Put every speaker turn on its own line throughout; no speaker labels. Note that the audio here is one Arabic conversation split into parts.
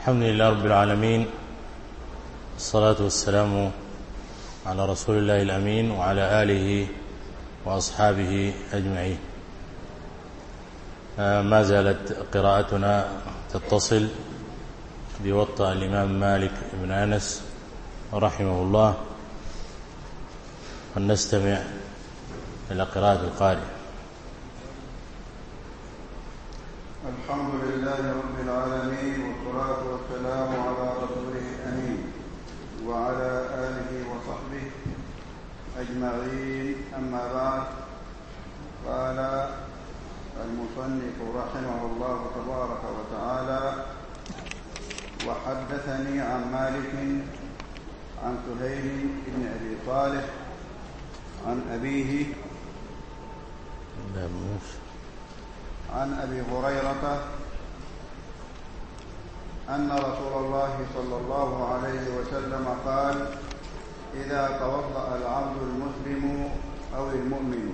الحمد لله رب العالمين الصلاة والسلام على رسول الله الأمين وعلى آله وأصحابه أجمعين. آه، ما زالت قراءتنا تتصل بوطأ الإمام مالك بن أنس رحمه الله فلنستمع إلى قراءة القارئ.
الحمد أجمعين أما بعد قال المصنف رحمه الله تبارك وتعالى وحدثني عن مالك عن سهيل بن أبي صالح عن أبيه عن أبي هريرة أن رسول الله صلى الله عليه وسلم قال إذا توضأ العبد المسلم أو المؤمن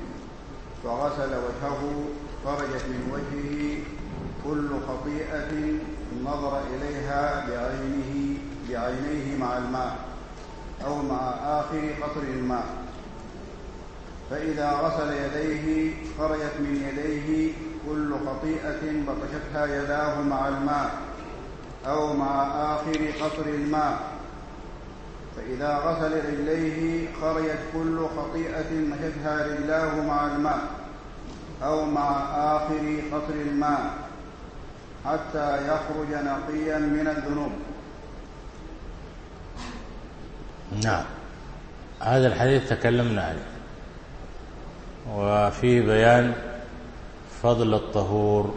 فغسل وجهه خرجت من وجهه كل خطيئة نظر إليها بعينه بعينيه مع الماء أو مع آخر قطر الماء. فإذا غسل يديه خرجت من يديه كل خطيئة بطشتها يداه مع الماء أو مع آخر قطر الماء. فإذا غسل رجليه خرجت كل خطيئة مشتها رجلاه مع الماء أو مع آخر قطر الماء حتى يخرج نقيا من الذنوب.
نعم. هذا الحديث تكلمنا عليه. وفي بيان فضل الطهور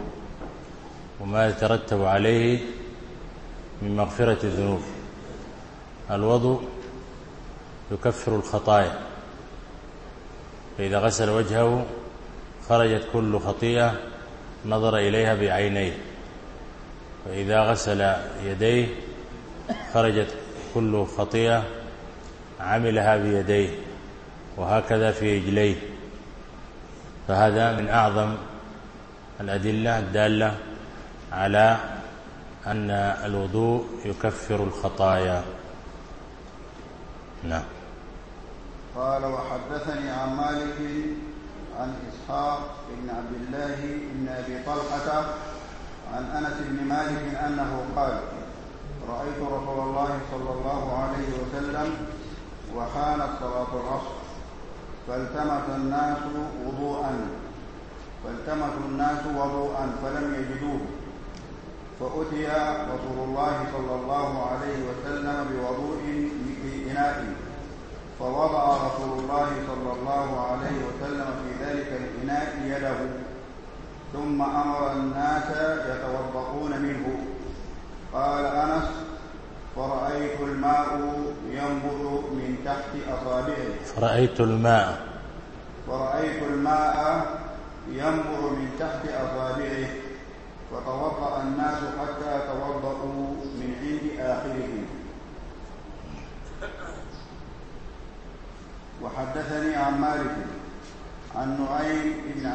وما يترتب عليه من مغفرة الذنوب. الوضوء يكفر الخطايا. فإذا غسل وجهه خرجت كل خطيئة نظر إليها بعينيه. فإذا غسل يديه خرجت كل خطيئة عملها بيديه وهكذا في رجليه. فهذا من أعظم الأدلة الدالة على أن الوضوء يكفر الخطايا. نعم.
قال وحدثني عن مالك عن إسحاق بن عبد الله بن أبي طلحة عن أنس بن مالك أنه قال رأيت رسول الله صلى الله عليه وسلم وحانت صلاة العصر فالتمس الناس وضوءا فالتمس الناس وضوءا فلم يجدوه فأتي رسول الله صلى الله عليه وسلم بوضوء الإناء فوضع رسول الله صلى الله عليه وسلم في ذلك الإناء يده. ثم أمر الناس يتوضؤون منه. قال أنس فرأيت الماء ينبض من تحت أصابعه
فرأيت الماء.
فرأيت الماء ينبض من تحت أصابعه فتوضأ الناس حتى توضأوا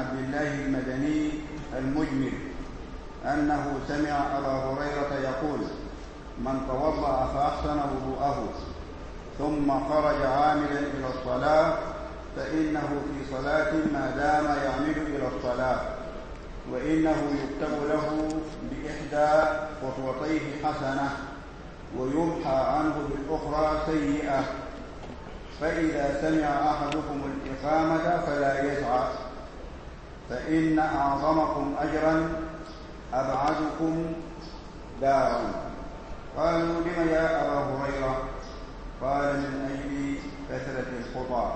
عبد الله المدني المجمل أنه سمع أبا هريرة يقول من توضأ فأحسن وضوءه ثم خرج عاملا إلى الصلاة فإنه في صلاة ما دام يعمل إلى الصلاة وإنه يكتب له بإحدى خطوتيه حسنة ويمحى عنه بالأخرى سيئة فإذا سمع أحدكم الإقامة فلا يسعى. فإن أعظمكم أجرا أبعدكم دارا. قالوا لم يا أبا هريرة؟ قال من أجل كثرة الخطى.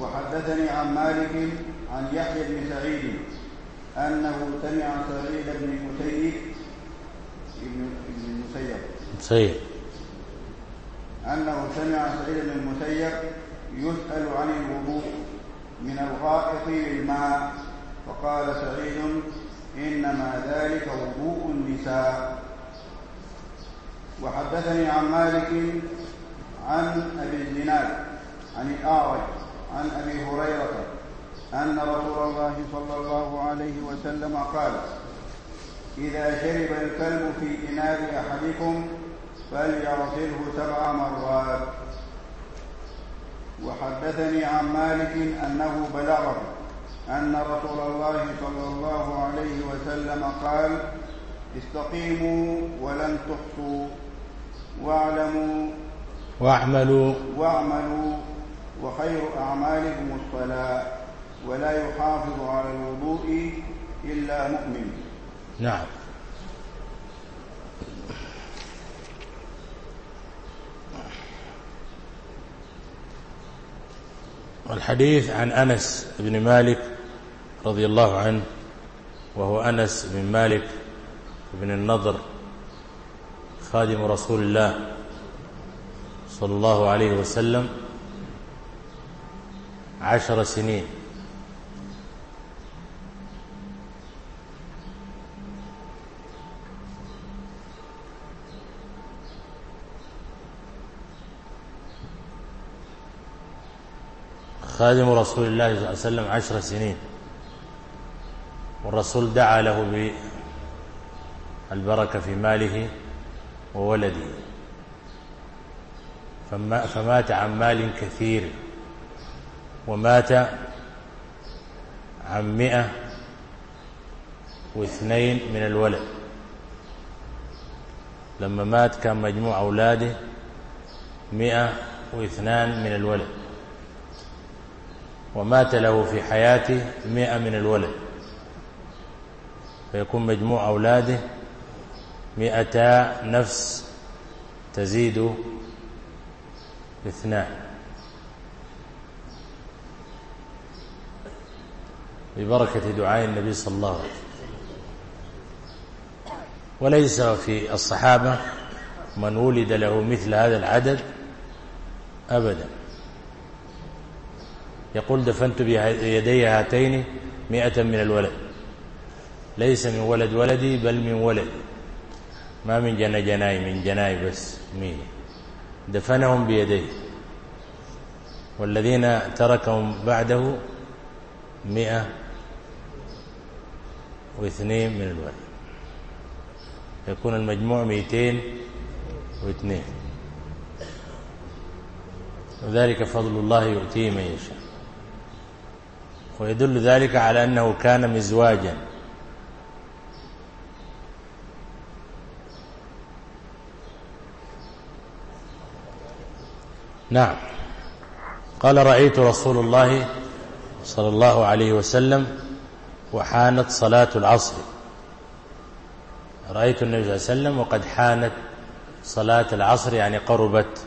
وحدثني عن مالك عن يحيى بن سعيد أنه سمع سعيد بن مسيب ابن المسيب.
مسيب.
أنه سمع سعيد بن المسيب يسأل عن الوضوء. من الغائط للماء. فقال سعيد إنما ذلك وضوء النساء. وحدثني عن مالك عن أبي الزناد عن الأعرج عن أبي هريرة أن رسول الله صلى الله عليه وسلم قال إذا شرب الكلب في إناء أحدكم فليغسله سبع مرات. وحدثني عن مالك أنه بلغه أن رسول الله صلى الله عليه وسلم قال استقيموا ولن تحصوا واعلموا
واعملوا.
واعملوا وخير أعمالكم الصلاة ولا يحافظ على الوضوء إلا مؤمن.
نعم. الحديث عن أنس بن مالك رضي الله عنه وهو أنس بن مالك بن النضر خادم رسول الله صلى الله عليه وسلم عشر سنين. خادم رسول الله صلى الله عليه وسلم عشر سنين. والرسول دعا له بالبركة في ماله وولده. فمات عن مال كثير. ومات عن مئة واثنين من الولد. لما مات كان مجموع أولاده مئة واثنان من الولد. ومات له في حياته مئة من الولد. فيكون مجموع أولاده مئتا نفس تزيد اثنان ببركة دعاء النبي صلى الله عليه وسلم. وليس في الصحابة من ولد له مثل هذا العدد أبداً. يقول دفنت بيدي هاتين مئة من الولد. ليس من ولد ولدي بل من ولد. ما من جنى جناي من جناي بس مين. دفنهم بيديه والذين تركهم بعده مئة واثنين من الولد. يكون المجموع مئتين واثنين. وذلك فضل الله يؤتيه من يشاء. ويدل ذلك على أنه كان مزواجا. نعم. قال رأيت رسول الله صلى الله عليه وسلم وحانت صلاة العصر. رأيت النبي صلى الله عليه وسلم وقد حانت صلاة العصر يعني قربت.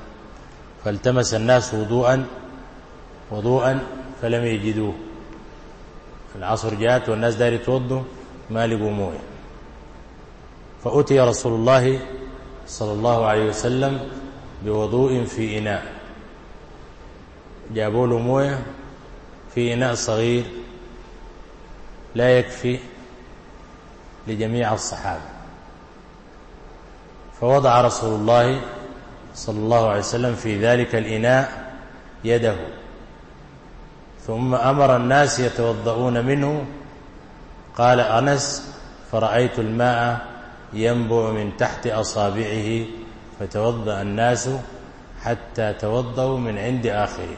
فالتمس الناس وضوءا وضوءا فلم يجدوه. العصر جاءت والناس داير يتوضوا ما لقوا موية. فأتي رسول الله صلى الله عليه وسلم بوضوء في إناء. جابوا له موية في إناء صغير لا يكفي لجميع الصحابة. فوضع رسول الله صلى الله عليه وسلم في ذلك الإناء يده. ثم أمر الناس يتوضؤون منه. قال أنس فرأيت الماء ينبع من تحت أصابعه فتوضأ الناس حتى توضأوا من عند آخره.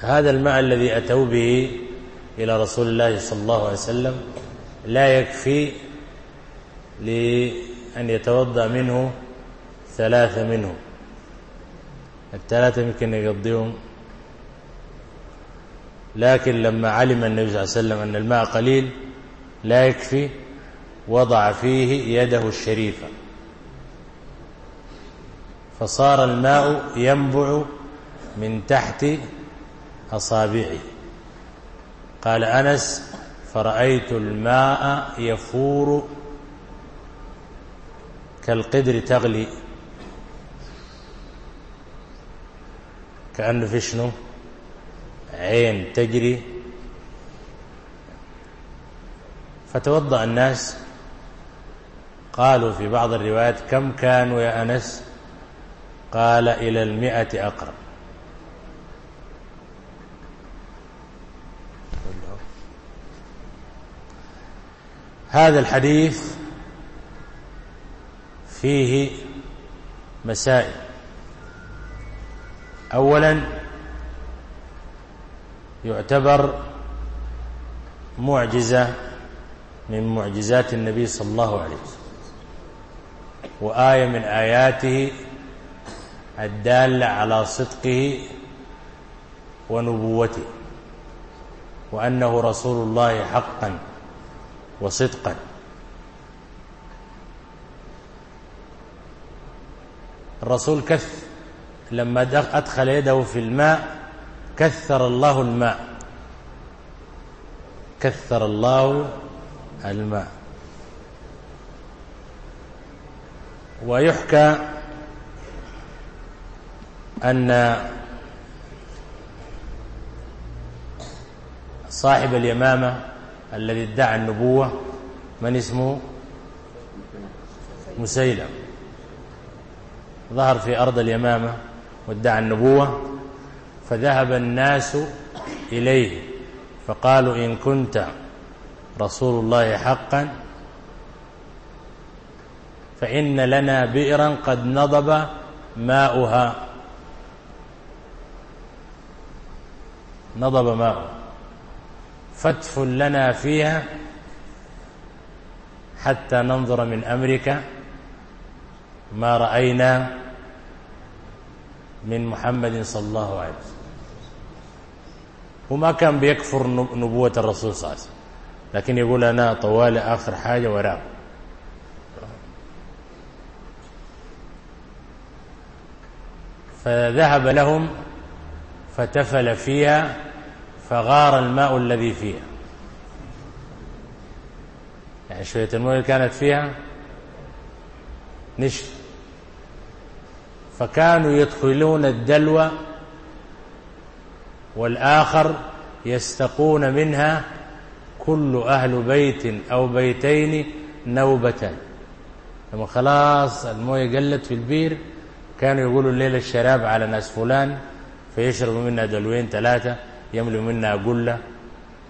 هذا الماء الذي أتوا به إلى رسول الله صلى الله عليه وسلم لا يكفي لأن يتوضأ منه ثلاثة منهم. الثلاثة يمكن يقضيهم. لكن لما علم النبي صلى الله عليه وسلم أن الماء قليل لا يكفي وضع فيه يده الشريفة. فصار الماء ينبع من تحت أصابعه قال أنس فرأيت الماء يفور كالقدر تغلي. كأنه في شنو عين تجري. فتوضأ الناس قالوا في بعض الروايات كم كانوا يا أنس؟ قال إلى المئة أقرب. هذا الحديث فيه مسائل. أولا يعتبر معجزة من معجزات النبي صلى الله عليه وسلم وآية من آياته الدالة على صدقه ونبوته وأنه رسول الله حقا وصدقا. الرسول كث لما أدخل يده في الماء كثر الله الماء. كثر الله الماء. ويحكى أن صاحب اليمامة الذي ادعى النبوة من اسمه؟ مسيلم. ظهر في أرض اليمامة. وادعى النبوة فذهب الناس إليه فقالوا إن كنت رسول الله حقا فإن لنا بئرا قد نضب ماؤها. نضب ماؤها فتف لنا فيها حتى ننظر من أمرك ما رأينا. من محمد صلى الله عليه وسلم. وما كان بيكفر نبوة الرسول صلى الله عليه وسلم. لكن يقول أنا طوال آخر حاجة وراء. فذهب لهم فتفل فيها فغار الماء الذي فيها. يعني شوية الماء كانت فيها نشف فكانوا يدخلون الدلو والآخر يستقون منها كل أهل بيت أو بيتين نوبة. لما خلاص الموية قلت في البير كانوا يقولوا الليلة الشراب على ناس فلان فيشربوا منا دلوين ثلاثة يملوا منا قلة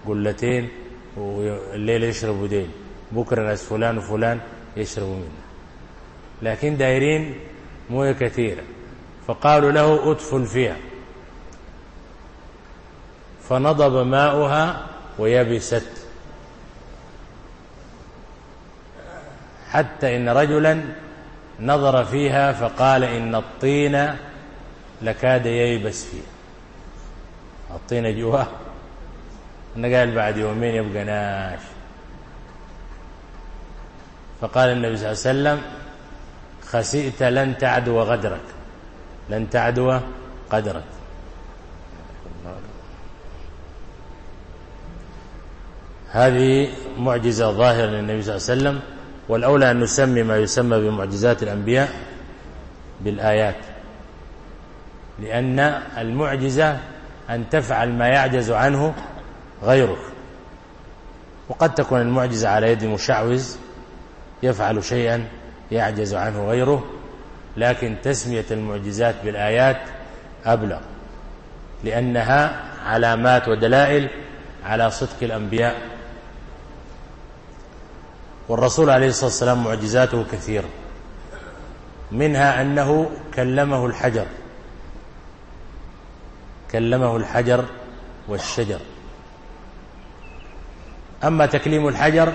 قلتين والليلة يشربوا دين بكرة ناس فلان وفلان يشربوا منا لكن دايرين موية كثيرة فقالوا له أدفن فيها. فنضب ماؤها ويبست. حتى إن رجلا نظر فيها فقال إن الطين لكاد ييبس فيها. الطين جواه أنه قال بعد يومين يبقى ناش. فقال النبي صلى الله عليه وسلم خسئت لن تعدو غدرك. لن تعدو قدرك. هذه معجزة ظاهرة للنبي صلى الله عليه وسلم والأولى أن نسمي ما يسمى بمعجزات الأنبياء بالآيات. لأن المعجزة أن تفعل ما يعجز عنه غيرك. وقد تكون المعجزة على يد مشعوذ يفعل شيئا يعجز عنه غيره لكن تسمية المعجزات بالآيات أبلغ لأنها علامات ودلائل على صدق الأنبياء. والرسول عليه الصلاة والسلام معجزاته كثيرة منها أنه كلمه الحجر كلمه الحجر والشجر. أما تكليم الحجر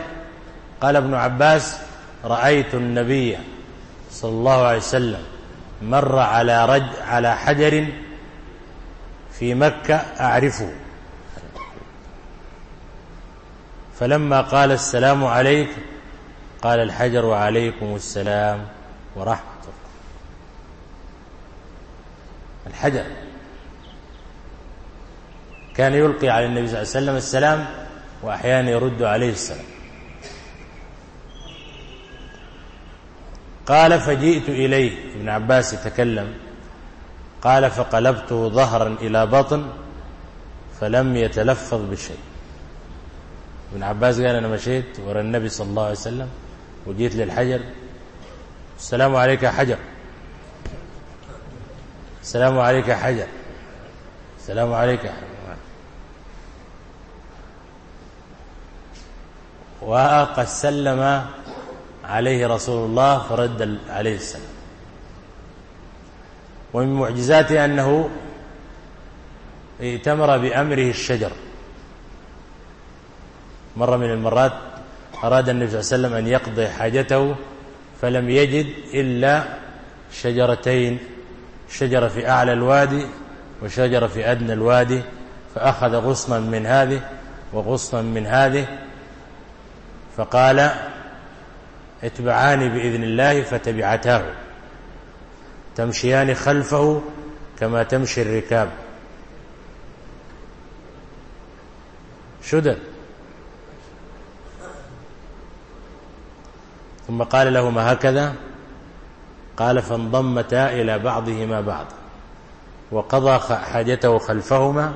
قال ابن عباس رأيت النبي صلى الله عليه وسلم مر على رج على حجر في مكة أعرفه. فلما قال السلام عليك قال الحجر وعليكم السلام ورحمة الله الحجر كان يلقي على النبي صلى الله عليه وسلم السلام وأحيانا يرد عليه السلام. قال فجئت إليه. ابن عباس يتكلم. قال فقلبته ظهرا إلى بطن فلم يتلفظ بشيء. ابن عباس قال أنا مشيت ورا النبي صلى الله عليه وسلم وجيت للحجر. السلام عليك يا حجر. السلام عليك يا حجر. السلام عليك يا حجر. وأقى سلم عليه رسول الله فرد عليه السلام. ومن معجزاته أنه ائتمر بأمره الشجر. مرة من المرات أراد النبي صلى الله عليه وسلم أن يقضي حاجته فلم يجد إلا شجرتين شجرة في أعلى الوادي وشجرة في أدنى الوادي فأخذ غصنا من هذه وغصنا من هذه فقال اتبعان بإذن الله فتبعتاه تمشيان خلفه كما تمشي الركاب. شو ثم قال لهما هكذا. قال فانضمتا إلى بعضهما بعض وقضى حاجته خلفهما.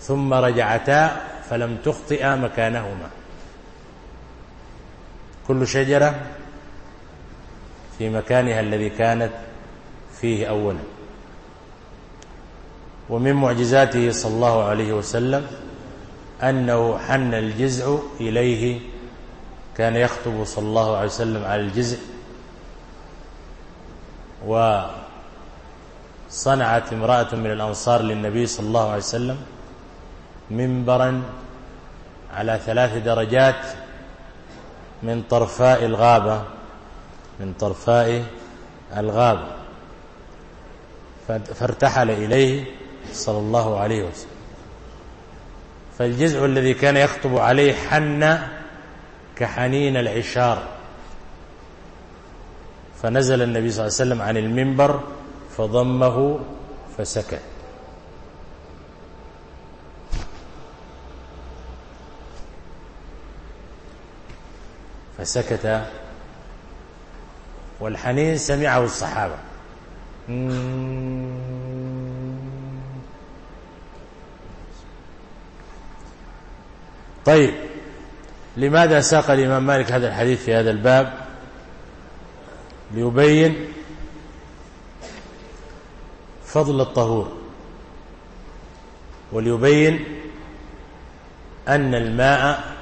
ثم رجعتا فلم تخطئا مكانهما. كل شجرة في مكانها الذي كانت فيه أولا. ومن معجزاته صلى الله عليه وسلم أنه حن الجزع إليه كان يخطب صلى الله عليه وسلم على الجزع وصنعت امرأة من الأنصار للنبي صلى الله عليه وسلم منبرا على ثلاث درجات من طرفاء الغابة من طرفاء الغابة. فارتحل إليه صلى الله عليه وسلم. فالجزع الذي كان يخطب عليه حن كحنين العشار. فنزل النبي صلى الله عليه وسلم عن المنبر فضمه فسكت. فسكت والحنين سمعه الصحابة. طيب لماذا ساق الإمام مالك هذا الحديث في هذا الباب؟ ليبين فضل الطهور وليبين أن الماء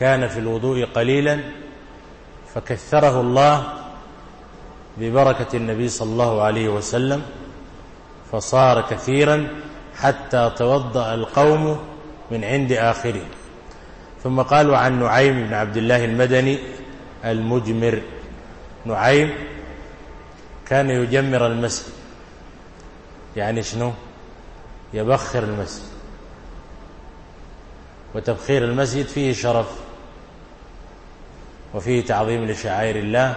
كان في الوضوء قليلا فكثره الله ببركة النبي صلى الله عليه وسلم فصار كثيرا حتى توضأ القوم من عند آخره. ثم قالوا عن نعيم بن عبد الله المدني المجمر. نعيم كان يجمر المسجد. يعني شنو؟ يبخر المسجد. وتبخير المسجد فيه شرف. وفيه تعظيم لشعائر الله.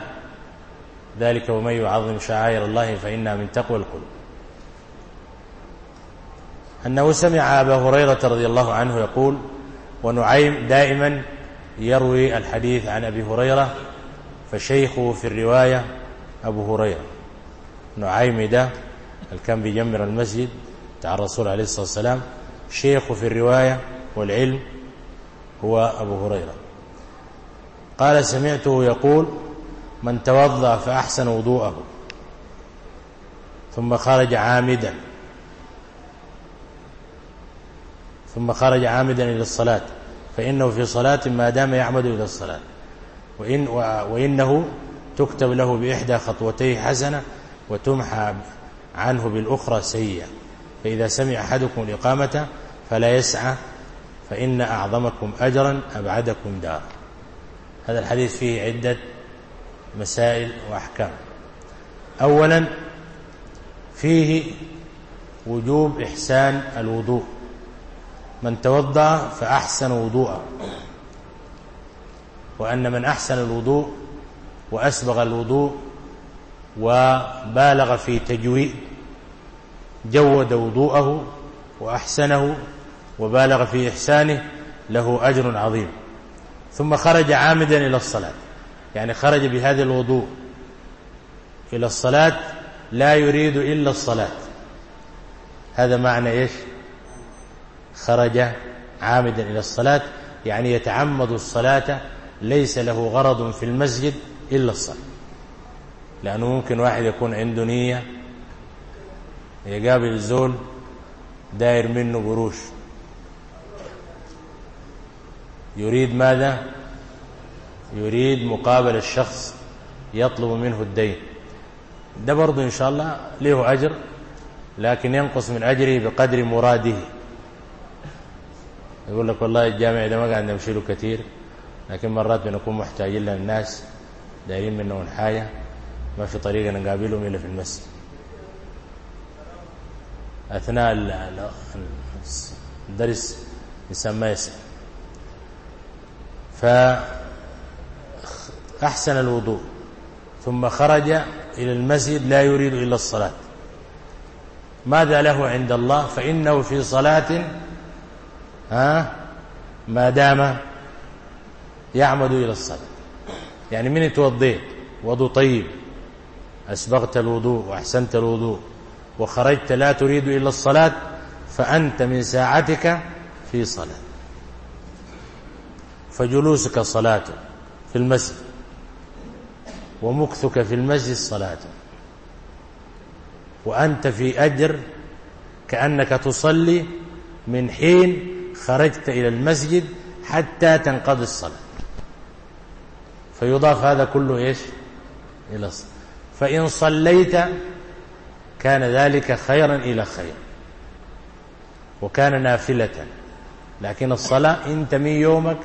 ذلك ومن يعظم شعائر الله فإنها من تقوى القلوب. أنه سمع أبا هريرة رضي الله عنه يقول ونعيم دائما يروي الحديث عن أبي هريرة فشيخه في الرواية أبو هريرة. نعيم ده الكم بيجمر المسجد تاع الرسول عليه الصلاة والسلام شيخه في الرواية والعلم هو أبو هريرة. قال سمعته يقول من توضأ فأحسن وضوءه. ثم خرج عامدا. ثم خرج عامدا إلى الصلاة. فإنه في صلاة ما دام يعمد إلى الصلاة. وإن وإنه تكتب له بإحدى خطوتيه حسنة وتمحى عنه بالأخرى سيئة. فإذا سمع أحدكم الإقامة فلا يسعى فإن أعظمكم أجرا أبعدكم دارا. هذا الحديث فيه عدة مسائل وأحكام. أولا فيه وجوب إحسان الوضوء. من توضأ فأحسن وضوءه. وأن من أحسن الوضوء وأسبغ الوضوء وبالغ في تجويد جود وضوءه وأحسنه وبالغ في إحسانه له أجر عظيم. ثم خرج عامدا إلى الصلاة. يعني خرج بهذا الوضوء. إلى الصلاة لا يريد إلا الصلاة. هذا معنى إيش؟ خرج عامدا إلى الصلاة. يعني يتعمد الصلاة ليس له غرض في المسجد إلا الصلاة. لأنه ممكن واحد يكون عنده نية يقابل الزول داير منه قروش. يريد ماذا؟ يريد مقابل الشخص يطلب منه الدين. ده برضه إن شاء الله له أجر لكن ينقص من أجره بقدر مراده. يقول لك والله الجامع ده ما قاعد نمشي له كثير لكن مرات بنكون محتاجين للناس دايرين منهم حاجة ما في طريقة نقابلهم إلا في المسجد. أثناء الدرس يسمى يسأل فأحسن الوضوء ثم خرج إلى المسجد لا يريد إلا الصلاة. ماذا له عند الله؟ فإنه في صلاة ها ما دام يعمد إلى الصلاة. يعني من توضيت؟ وضوء طيب. أسبغت الوضوء وأحسنت الوضوء وخرجت لا تريد إلا الصلاة فأنت من ساعتك في صلاة. فجلوسك صلاة في المسجد ومكثك في المسجد صلاة وأنت في أجر كأنك تصلي من حين خرجت إلى المسجد حتى تنقضي الصلاة. فيضاف هذا كله إيش؟ إلى الصلاة فإن صليت كان ذلك خيرا إلى خير وكان نافلة. لكن الصلاة انت من يومك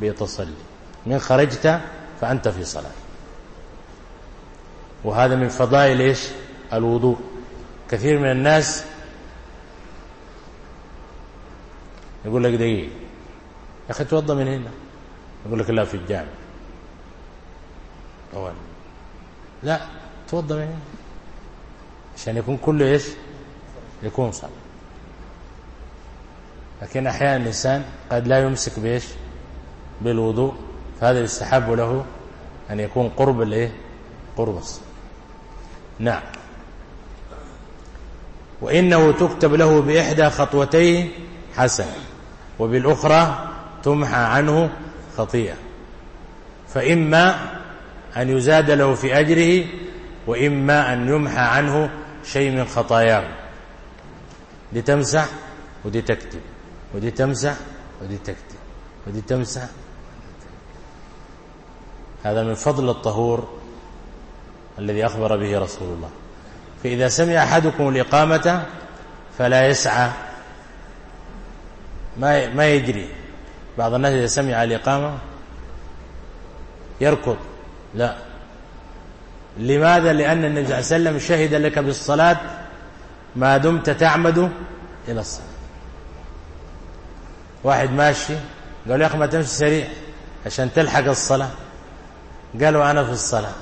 بيتصلي. من خرجت فأنت في صلاة. وهذا من فضائل إيش؟ الوضوء. كثير من الناس يقول لك دقيق. يا أخي توضى من هنا. يقول لك لا في الجامع. أولا لا توضى من هنا. عشان يكون كله إيش؟ يكون صلاة. لكن أحيانا الإنسان قد لا يمسك بإيش؟ بالوضوء فهذا يستحب له أن يكون قرب له قرب الصلاة. نعم. وإنه تكتب له بإحدى خطوتي حسنة وبالأخرى تمحى عنه خطيئة. فإما أن يزاد له في أجره وإما أن يمحى عنه شيء من خطاياه. دي تمسح ودي تكتب ودي تمسح ودي تكتب ودي تمسح هذا من فضل الطهور الذي أخبر به رسول الله. فإذا سمع أحدكم الإقامة فلا يسعى. ما ما يجري بعض الناس إذا سمع الإقامة يركض. لا. لماذا؟ لأن النبي صلى الله عليه وسلم شهد لك بالصلاة ما دمت تعمد إلى الصلاة. واحد ماشي قال يا أخي ما تمشي سريع عشان تلحق الصلاة. قالوا أنا في الصلاة.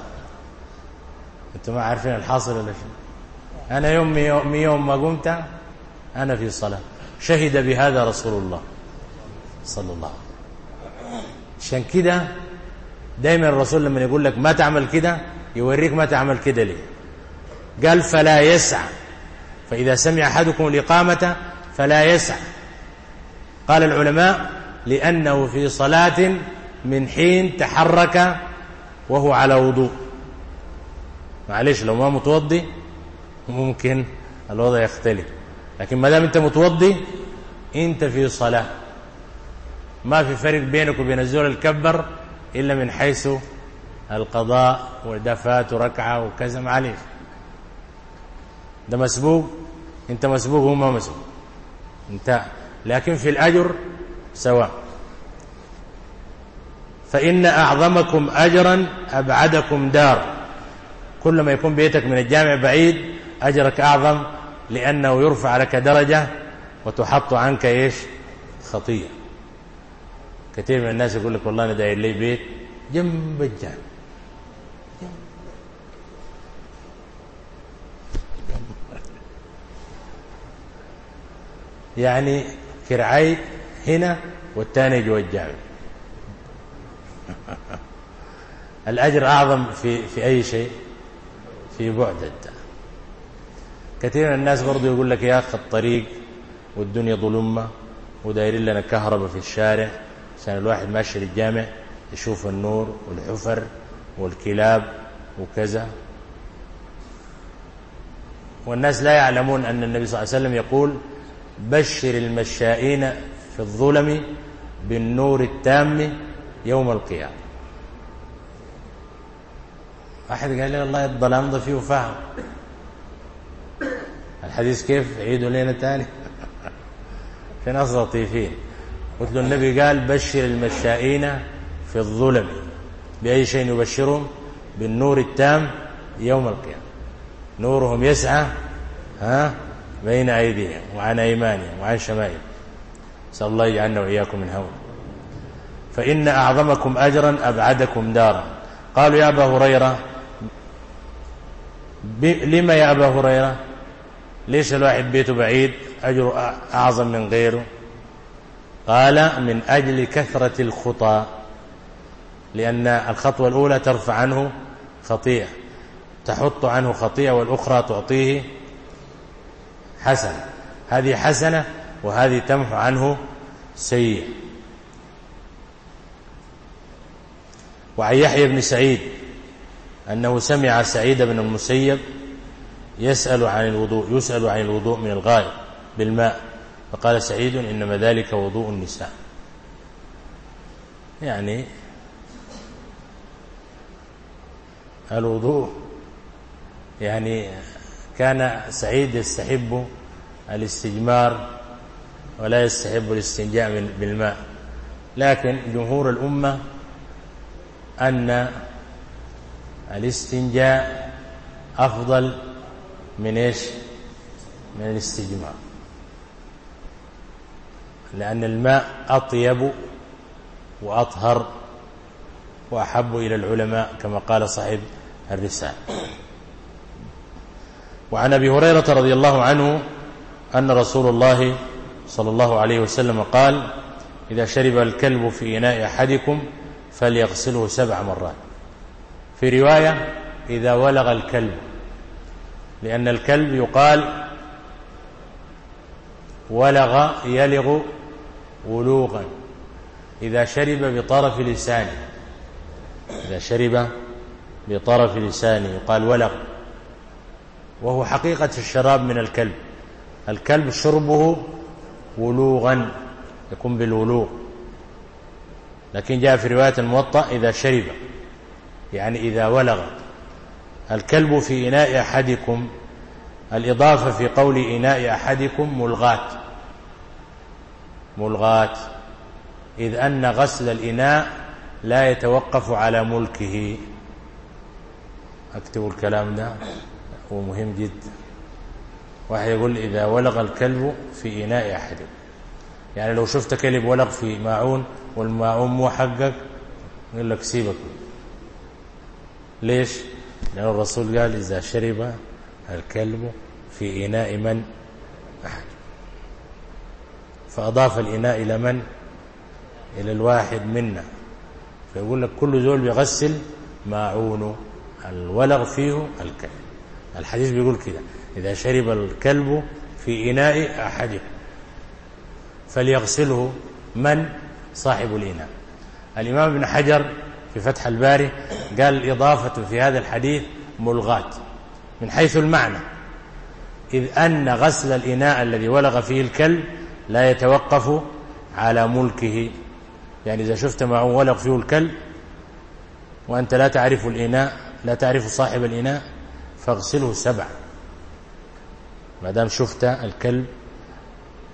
أنتم ما عارفين الحاصل ولا شيء أنا يوم يوم, يوم ما قمت أنا في الصلاة شهد بهذا رسول الله صلى الله عليه وسلم. عشان كده دايما الرسول لما يقول لك ما تعمل كده يوريك ما تعمل كده ليه. قال فلا يسعى فإذا سمع أحدكم الإقامة فلا يسعى قال العلماء لأنه في صلاة من حين تحرك وهو على وضوء. معلش لو ما متوضي ممكن الوضع يختلف. لكن ما دام انت متوضي انت في صلاة. ما في فرق بينك وبين الزور الكبر إلا من حيث القضاء ودفات ركعه وكذا. معلش. ده مسبوق؟ انت مسبوق وما مسبوق. انت. لكن في الأجر سواء. فإن أعظمكم أجرا أبعدكم دار. كلما يكون بيتك من الجامع بعيد أجرك أعظم لأنه يرفع لك درجة وتحط عنك إيش؟ خطيئة. كثير من الناس يقول لك والله أنا داير لي بيت جنب الجامع. يعني كرعي هنا والثاني جوا الجامع. الأجر أعظم في, في أي شيء؟ في بعد الدعاء كثير من الناس برضو يقول لك يا أخي الطريق والدنيا ظلمة ودايرين لنا كهرباء في الشارع عشان الواحد ماشي للجامع يشوف النور والحفر والكلاب وكذا. والناس لا يعلمون أن النبي صلى الله عليه وسلم يقول بشر المشائين في الظلم بالنور التام يوم القيامة. أحد قال لي والله الظلام ضفي وفاهم الحديث كيف؟ عيده لنا تاني في ناس لطيفين. قلت له النبي قال بشر المشائين في الظلم. بأي شيء يبشرهم؟ بالنور التام يوم القيامة. نورهم يسعى ها بين أيديهم وعن أيمانهم وعن شمائلهم. صلى الله يجعلنا وإياكم من هؤلاء فإن أعظمكم أجرا أبعدكم دارا. قالوا يا أبا هريرة لما يا أبا هريرة؟ ليس الواحد بيته بعيد أجر أعظم من غيره. قال من أجل كثرة الخطى لأن الخطوة الأولى ترفع عنه خطيئة. تحط عنه خطيئة والأخرى تعطيه حسنة. هذه حسنة وهذه تمحو عنه سيئة. وعن يحيى بن سعيد أنه سمع سعيد بن المسيب يسأل عن الوضوء يسأل عن الوضوء من الغائب بالماء فقال سعيد إنما ذلك وضوء النساء. يعني الوضوء يعني كان سعيد يستحب الاستجمار ولا يستحب الاستنجاء بالماء لكن جمهور الأمة أن الاستنجاء أفضل من إيش؟ من الاستجمار لأن الماء أطيب وأطهر وأحب إلى العلماء كما قال صاحب الرسالة. وعن أبي هريرة رضي الله عنه أن رسول الله صلى الله عليه وسلم قال إذا شرب الكلب في إناء أحدكم فليغسله سبع مرات. في رواية إذا ولغ الكلب لأن الكلب يقال ولغ يلغ ولوغا. إذا شرب بطرف لسانه إذا شرب بطرف لسانه يقال ولغ. وهو حقيقة الشراب من الكلب. الكلب شربه ولوغا يكون بالولوغ. لكن جاء في رواية الموطأ إذا شرب. يعني إذا ولغ. الكلب في إناء أحدكم الإضافة في قول إناء أحدكم ملغات ملغات إذ أن غسل الإناء لا يتوقف على ملكه. اكتبوا الكلام ده؟ ومهم جدا. واحد يقول إذا ولغ الكلب في إناء أحدكم. يعني لو شفت كلب ولغ في ماعون والماعون مو حقك يقول لك سيبك. ليش؟ لأن الرسول قال إذا شرب الكلب في إناء من؟ أحد. فأضاف الإناء إلى من؟ إلى الواحد منا. فيقول لك كل زول بيغسل ماعونه الولغ فيه الكلب. الحديث بيقول كده إذا شرب الكلب في إناء أحدكم. فليغسله من صاحب الإناء. الإمام ابن حجر في فتح الباري قال الإضافة في هذا الحديث ملغات من حيث المعنى إذ أن غسل الإناء الذي ولغ فيه الكلب لا يتوقف على ملكه. يعني إذا شفت ما ولغ فيه الكلب وأنت لا تعرف الإناء لا تعرف صاحب الإناء فاغسله سبع ما دام شفت الكلب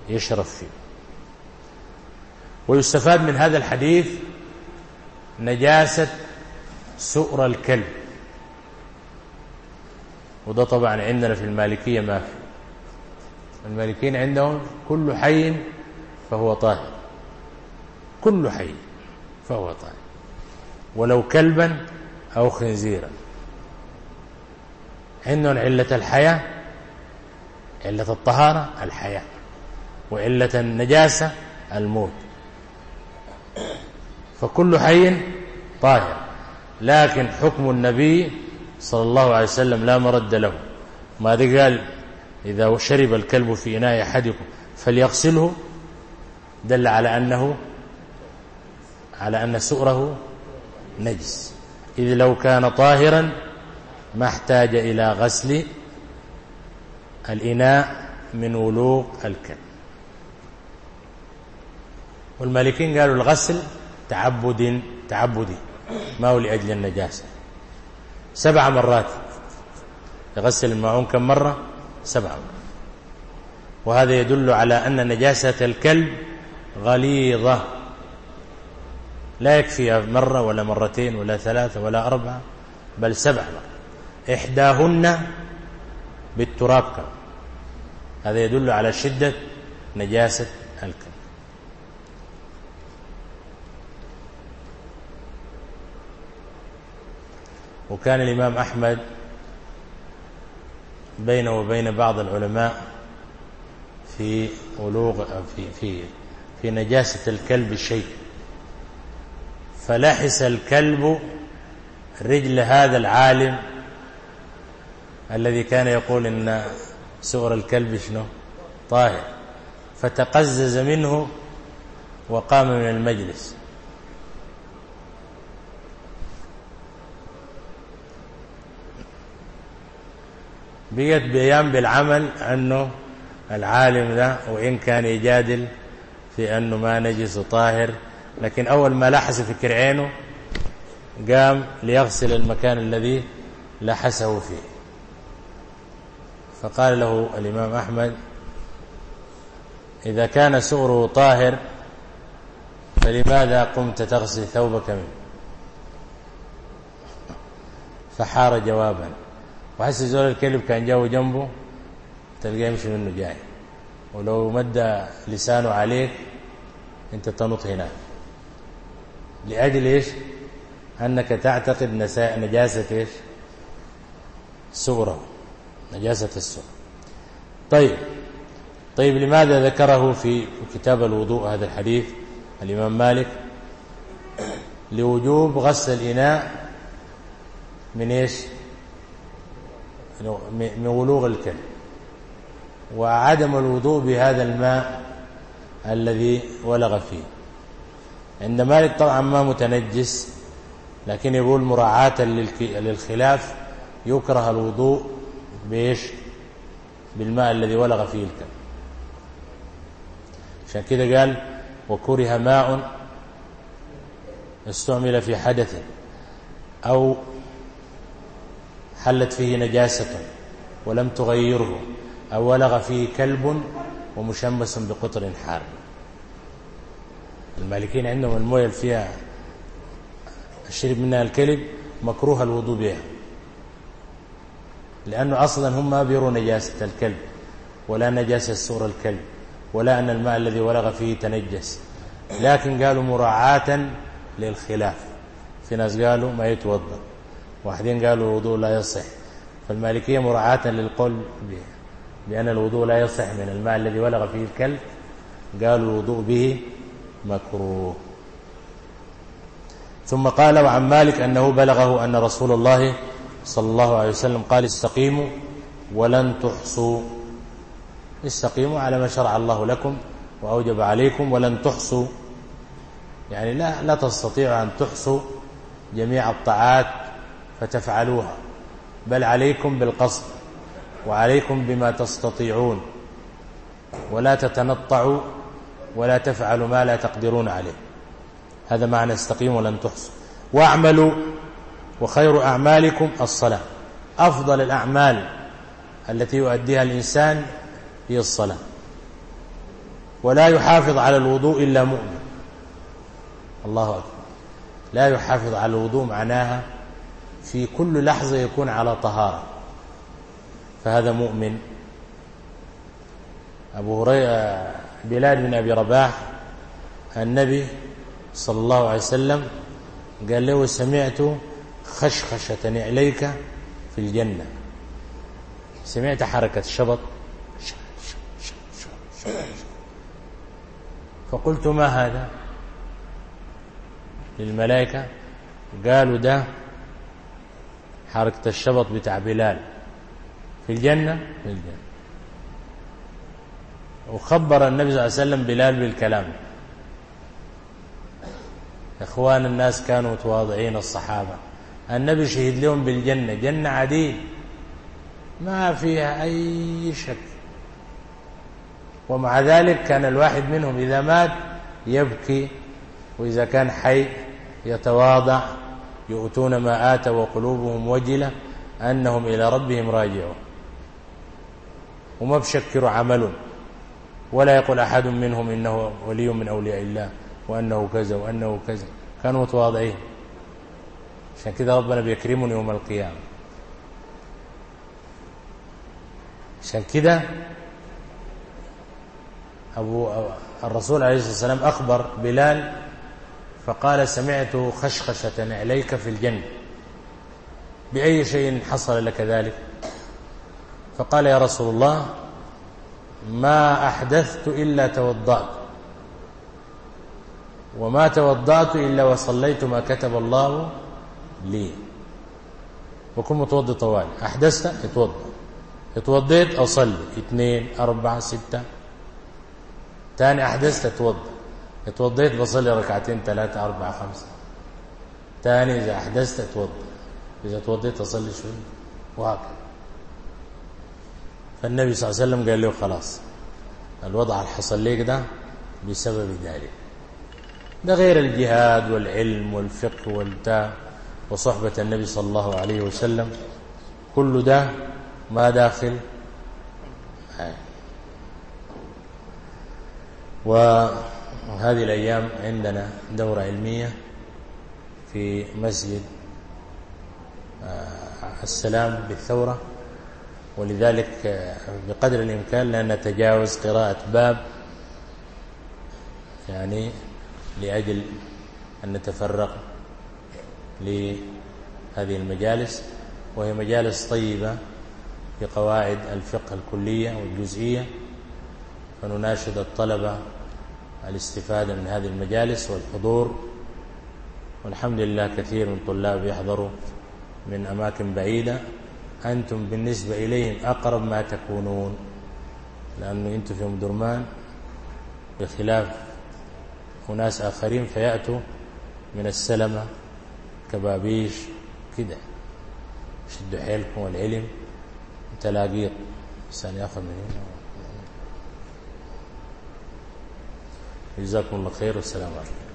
يشرف فيه. ويستفاد من هذا الحديث نجاسة سؤر الكلب. وده طبعا عندنا في المالكية ما في. المالكين عندهم كل حي فهو طاهر. كل حي فهو طاهر. ولو كلبا أو خنزيرا. عندهم علة الحياة علة الطهارة الحياة. وعلة النجاسة الموت. فكل حي طاهر. لكن حكم النبي صلى الله عليه وسلم لا مرد له. ماذا قال؟ إذا شرب الكلب في إناء أحدكم فليغسله. دل على أنه على أن سؤره نجس. إذ لو كان طاهرا ما احتاج إلى غسل الإناء من ولوق الكلب. والمالكين قالوا الغسل تعبد تعبدي ما هو لأجل النجاسة. سبع مرات. يغسل الماعون كم مرة؟ سبع. مرات وهذا يدل على أن نجاسة الكلب غليظة. لا يكفي مرة ولا مرتين ولا ثلاثة ولا أربعة بل سبع مرات. إحداهن بالتراب هذا يدل على شدة نجاسة وكان الإمام أحمد بينه وبين بعض العلماء في ولوغ في في في نجاسة الكلب شيء. فلحس الكلب رجل هذا العالم الذي كان يقول إن سؤر الكلب شنو؟ طاهر. فتقزز منه وقام من المجلس. بيت بيان بالعمل أنه العالم ده وإن كان يجادل في أنه ما نجس طاهر لكن أول ما لحس فكر عينه قام ليغسل المكان الذي لحسه فيه. فقال له الإمام أحمد إذا كان سؤره طاهر فلماذا قمت تغسل ثوبك منه؟ فحار جوابا وحسي زول الكلب كان جاءه جنبه تلقاه يمشي منه جاي. ولو مد لسانه عليك انت تنط هناك لأجل إيش؟ أنك تعتقد نساء نجاسة إيش؟ سورة نجاسة السورة طيب. طيب لماذا ذكره في كتاب الوضوء هذا الحديث؟ الإمام مالك. لوجوب غسل الإناء من إيش؟ يعني من ولوغ الكلب وعدم الوضوء بهذا الماء الذي ولغ فيه. عند مالك طبعا ما متنجس لكن يقول مراعاة للخلاف يكره الوضوء بإيش؟ بالماء الذي ولغ فيه الكلب عشان كده قال وكره ماء استعمل في حدث أو حلت فيه نجاسة ولم تغيره أو ولغ فيه كلب ومشمس بقطر حار. المالكين عندهم المويه فيها الشرب منها الكلب مكروه الوضوء بها لأنه أصلا هم ما بيروا نجاسة الكلب ولا نجاسة سور الكلب ولا أن الماء الذي ولغ فيه تنجس. لكن قالوا مراعاة للخلاف. في ناس قالوا ما يتوضأ. واحدين قالوا الوضوء لا يصح. فالمالكية مراعاة للقول بأن الوضوء لا يصح من الماء الذي ولغ فيه الكلب. قالوا الوضوء به مكروه. ثم قال وعن مالك أنه بلغه أن رسول الله صلى الله عليه وسلم قال استقيموا ولن تحصوا. استقيموا على ما شرع الله لكم وأوجب عليكم ولن تحصوا. يعني لا, لا تستطيع أن تحصوا جميع الطاعات فتفعلوها. بل عليكم بالقصد وعليكم بما تستطيعون. ولا تتنطعوا ولا تفعلوا ما لا تقدرون عليه. هذا معنى استقيموا لن تحصوا. واعملوا وخير أعمالكم الصلاة. أفضل الأعمال التي يؤديها الإنسان هي الصلاة. ولا يحافظ على الوضوء إلا مؤمن. الله أكبر. لا يحافظ على الوضوء معناها في كل لحظة يكون على طهارة. فهذا مؤمن. أبو هريرة بلال بن أبي رباح النبي صلى الله عليه وسلم قال له سمعت خشخشة إليك في الجنة. سمعت حركة الشبط؟ فقلت ما هذا؟ للملائكة قالوا ده حركة الشبط بتاع بلال. في الجنة؟ في الجنة. وخبر النبي صلى الله عليه وسلم بلال بالكلام. إخوان الناس كانوا متواضعين الصحابة. النبي شهد لهم بالجنة جنة عديد ما فيها أي شك. ومع ذلك كان الواحد منهم إذا مات يبكي وإذا كان حي يتواضع. يؤتون ما آت وقلوبهم وجلة أنهم إلى ربهم راجعون. وما بشكر عمل ولا يقول أحد منهم إنه ولي من أولياء الله وأنه كذا وأنه كذا. كانوا متواضعين. عشان كذا ربنا بيكرمني يوم القيامة. عشان كذا أبو الرسول عليه الصلاة والسلام أخبر بلال فقال سمعت خشخشة عليك في الجنة. بأي شيء حصل لك ذلك؟ فقال يا رسول الله ما أحدثت إلا توضأت. وما توضأت إلا وصليت ما كتب الله لي. وكن متوضع طوال. أحدثت اتوضع اتوضيت أصلي. اثنين أربعة ستة. تاني أحدثت اتوضع اتوضيت بصلي ركعتين ثلاثة أربعة خمسة. تاني إذا أحدثت أتوضى. إذا توضيت أصلي شوية وهكذا. فالنبي صلى الله عليه وسلم قال له خلاص الوضع الحصل ليك ده بسبب ذلك. ده غير الجهاد والعلم والفقه والتاء وصحبة النبي صلى الله عليه وسلم. كل ده ما داخل. آه. و هذه الأيام عندنا دورة علمية في مسجد آه، السلام بالثورة ولذلك آه، بقدر الإمكان لا نتجاوز قراءة باب يعني لأجل أن نتفرق لهذه المجالس وهي مجالس طيبة في قواعد الفقه الكلية والجزئية فنناشد الطلبة الاستفادة من هذه المجالس والحضور. والحمد لله كثير من طلاب يحضروا من أماكن بعيدة. أنتم بالنسبة إليهم أقرب ما تكونون. لأنه أنتم في درمان بخلاف أناس آخرين فيأتوا من السلمة كبابيش كده. شدوا حيلكم والعلم. تلاقيط. الإنسان يأخذ من هنا. جزاکم اللہ خیر السلام علیکم.